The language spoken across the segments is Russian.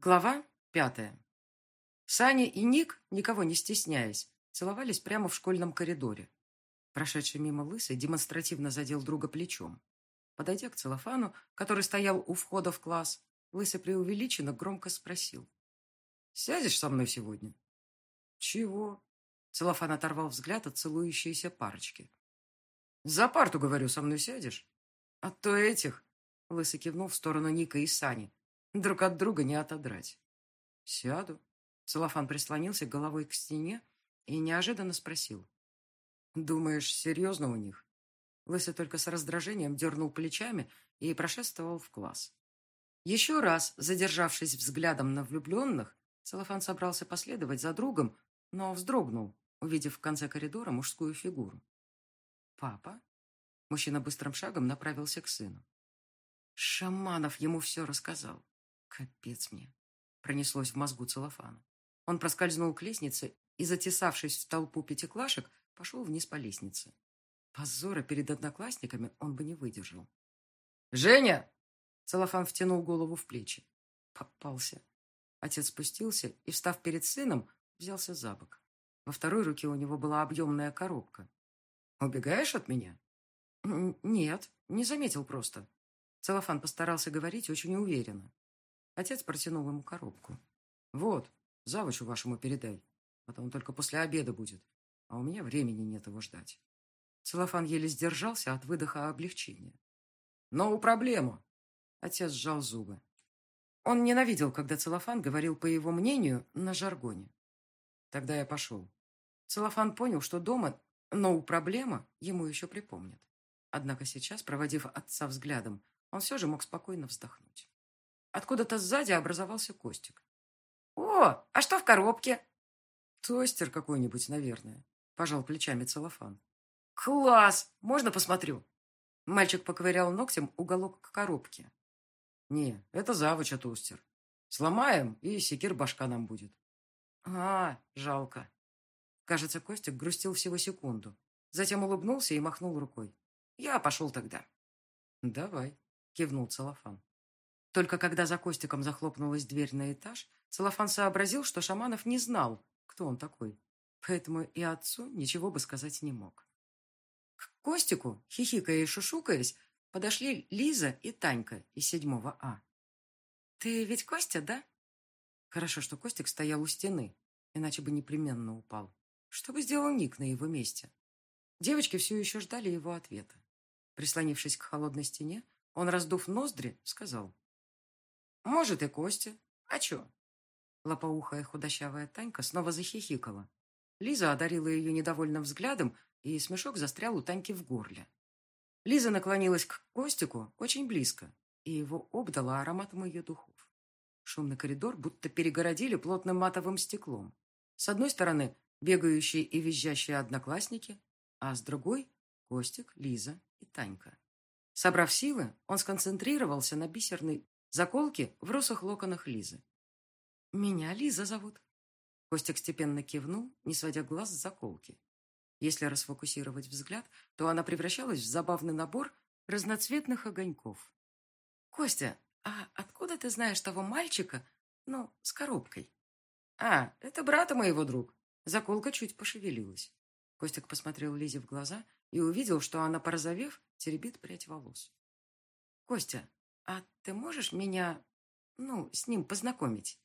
Глава пятая. Саня и Ник, никого не стесняясь, целовались прямо в школьном коридоре. Прошедший мимо Лысый демонстративно задел друга плечом. Подойдя к целлофану, который стоял у входа в класс, Лысый преувеличенно громко спросил. «Сядешь со мной сегодня?» «Чего?» Целлофан оторвал взгляд от целующейся парочки. «За парту, говорю, со мной сядешь?» «А то этих...» Лысый кивнул в сторону Ника и Сани. Друг от друга не отодрать. Сяду. Целлофан прислонился головой к стене и неожиданно спросил. Думаешь, серьезно у них? Лысый только с раздражением дернул плечами и прошествовал в класс. Еще раз, задержавшись взглядом на влюбленных, Целлофан собрался последовать за другом, но вздрогнул, увидев в конце коридора мужскую фигуру. «Папа?» Мужчина быстрым шагом направился к сыну. Шаманов ему все рассказал. Капец мне. Пронеслось в мозгу целлофана. Он проскользнул к лестнице и, затесавшись в толпу пятиклашек, пошел вниз по лестнице. Позора перед одноклассниками он бы не выдержал. «Женя!» Целлофан втянул голову в плечи. Попался. Отец спустился и, встав перед сыном, взялся за бок. Во второй руке у него была объемная коробка. «Убегаешь от меня?» «Нет, не заметил просто». Целлофан постарался говорить очень уверенно. Отец протянул ему коробку. «Вот, завучу вашему передай. Потом он только после обеда будет. А у меня времени нет его ждать». Целлофан еле сдержался от выдоха облегчения. «Но проблему!» Отец сжал зубы. Он ненавидел, когда Целлофан говорил, по его мнению, на жаргоне. Тогда я пошел. Целлофан понял, что дома «но проблема» ему еще припомнят. Однако сейчас, проводив отца взглядом, он все же мог спокойно вздохнуть. Откуда-то сзади образовался Костик. «О, а что в коробке?» «Тостер какой-нибудь, наверное», – пожал плечами целлофан. «Класс! Можно посмотрю?» Мальчик поковырял ногтем уголок коробки. «Не, это завуча тостер. Сломаем, и секир башка нам будет». «А, жалко». Кажется, Костик грустил всего секунду. Затем улыбнулся и махнул рукой. «Я пошел тогда». «Давай», – кивнул целлофан. Только когда за Костиком захлопнулась дверь на этаж, Целлофан сообразил, что Шаманов не знал, кто он такой, поэтому и отцу ничего бы сказать не мог. К Костику, хихикая и шушукаясь, подошли Лиза и Танька из седьмого А. «Ты ведь Костя, да?» Хорошо, что Костик стоял у стены, иначе бы непременно упал. Что бы сделал Ник на его месте? Девочки все еще ждали его ответа. Прислонившись к холодной стене, он, раздув ноздри, сказал. Может, и Костя. А чё? Лопоухая худощавая Танька снова захихикала. Лиза одарила ее недовольным взглядом, и смешок застрял у Таньки в горле. Лиза наклонилась к Костику очень близко, и его обдала ароматом ее духов. Шумный коридор будто перегородили плотным матовым стеклом. С одной стороны бегающие и визжащие одноклассники, а с другой – Костик, Лиза и Танька. Собрав силы, он сконцентрировался на бисерной Заколки в русых локонах Лизы. «Меня Лиза зовут». Костик степенно кивнул, не сводя глаз с заколки. Если расфокусировать взгляд, то она превращалась в забавный набор разноцветных огоньков. «Костя, а откуда ты знаешь того мальчика, ну, с коробкой?» «А, это брата моего друг». Заколка чуть пошевелилась. Костик посмотрел Лизе в глаза и увидел, что она, порозовев, теребит прядь волос. «Костя, «А ты можешь меня, ну, с ним познакомить?»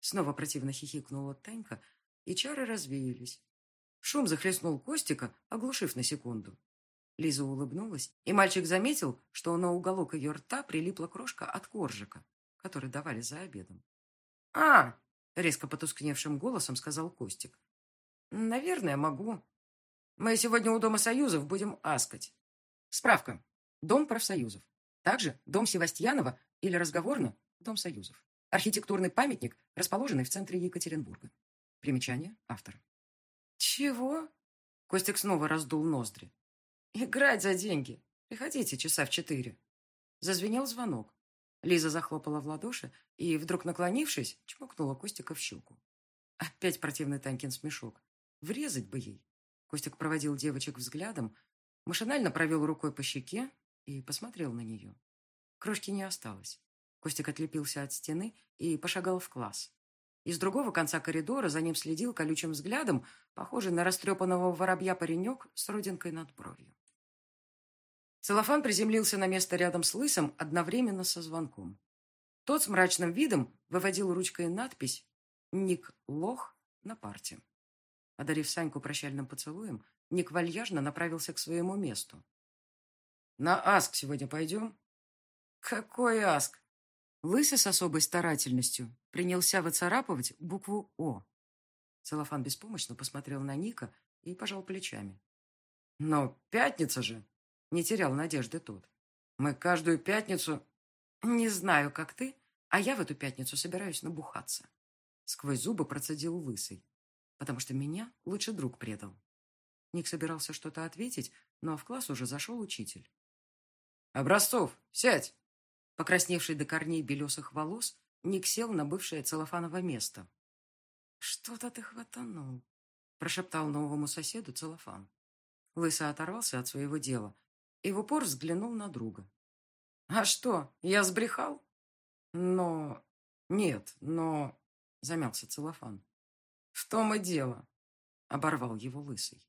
Снова противно хихикнула Танька, и чары развеялись. Шум захлестнул Костика, оглушив на секунду. Лиза улыбнулась, и мальчик заметил, что на уголок ее рта прилипла крошка от коржика, который давали за обедом. «А!» — резко потускневшим голосом сказал Костик. «Наверное, могу. Мы сегодня у Дома Союзов будем аскать. Справка. Дом профсоюзов. Также дом Севастьянова или разговорно Дом Союзов. Архитектурный памятник, расположенный в центре Екатеринбурга. Примечание автора. Чего? Костик снова раздул ноздри. Играть за деньги. Приходите часа в четыре. Зазвенел звонок. Лиза захлопала в ладоши и, вдруг наклонившись, чмокнула Костика в щеку. Опять противный Танькин смешок. Врезать бы ей. Костик проводил девочек взглядом, машинально провел рукой по щеке, и посмотрел на нее. Крошки не осталось. Костик отлепился от стены и пошагал в класс. Из другого конца коридора за ним следил колючим взглядом, похожий на растрепанного воробья паренек с родинкой над бровью. Целлофан приземлился на место рядом с Лысым одновременно со звонком. Тот с мрачным видом выводил ручкой надпись «Ник Лох» на парте. Одарив Саньку прощальным поцелуем, Ник вальяжно направился к своему месту. «На Аск сегодня пойдем?» «Какой Аск?» Лысый с особой старательностью принялся выцарапывать букву «О». Целлофан беспомощно посмотрел на Ника и пожал плечами. «Но пятница же!» — не терял надежды тот. «Мы каждую пятницу...» «Не знаю, как ты, а я в эту пятницу собираюсь набухаться». Сквозь зубы процедил лысый, потому что меня лучший друг предал. Ник собирался что-то ответить, но в класс уже зашел учитель. «Образцов, сядь!» Покрасневший до корней белесых волос, Ник сел на бывшее целлофановое место. «Что-то ты хватанул», — прошептал новому соседу целлофан. Лысый оторвался от своего дела и в упор взглянул на друга. «А что, я сбрехал?» «Но... нет, но...» — замялся целлофан. «В том и дело», — оборвал его лысый.